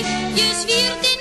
You Je to me.